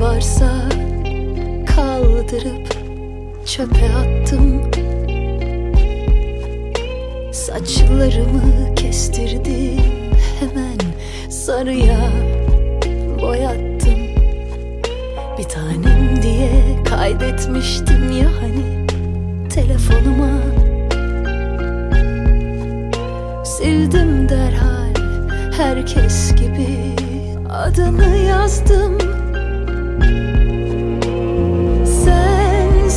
varsa kaldırıp çöpe attım. Saçlarımı kestirdim hemen sarıya boyattım. Bir tanem diye kaydetmiştim ya hani telefonuma. Sildim derhal herkes gibi adını yazdım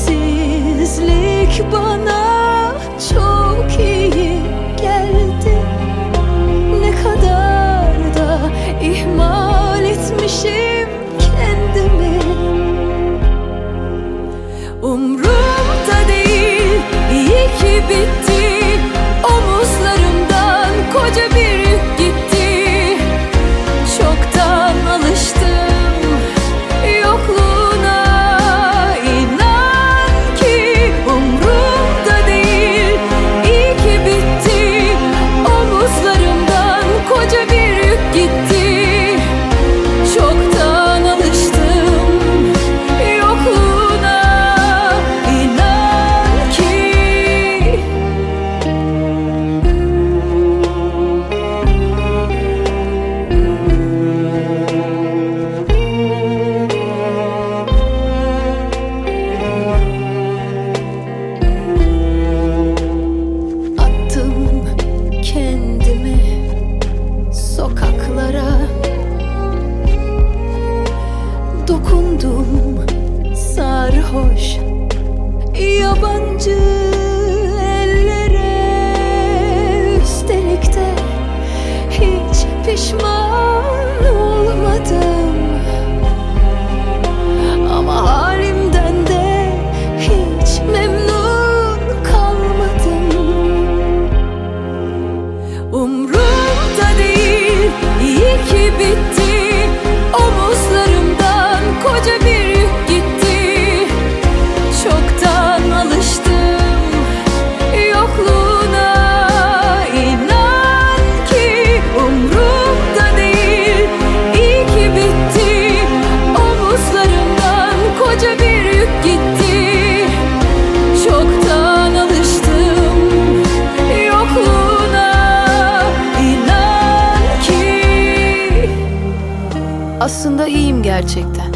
Sensizlik bana çok iyi geldi. Ne kadar da ihmal etmişim kendimi. Umrumda değil iyi ki bitti Omuzlarımdan Dokundum. Sarhoş yabancı ellere Üstelik de hiç pişman olmadım. Ama halimden de hiç memnun kalmadım. Umrumda değil iyi ki bitti Aslında iyiyim gerçekten.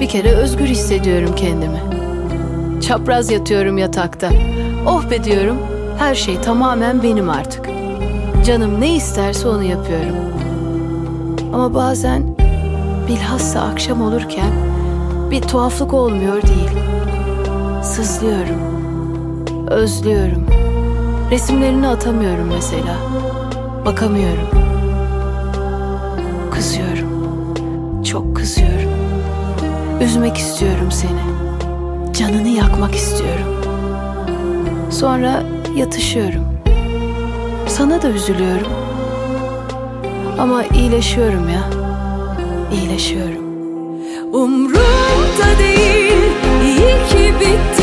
Bir kere özgür hissediyorum kendimi. Çapraz yatıyorum yatakta. Oh be diyorum. Her şey tamamen benim artık. Canım ne isterse onu yapıyorum. Ama bazen bilhassa akşam olurken bir tuhaflık olmuyor değil. Sızlıyorum. Özlüyorum. Resimlerini atamıyorum mesela. Bakamıyorum. Çok kızıyorum. Üzmek istiyorum seni. Canını yakmak istiyorum. Sonra yatışıyorum. Sana da üzülüyorum. Ama iyileşiyorum ya. İyileşiyorum. Umrumda değil iyi ki bitti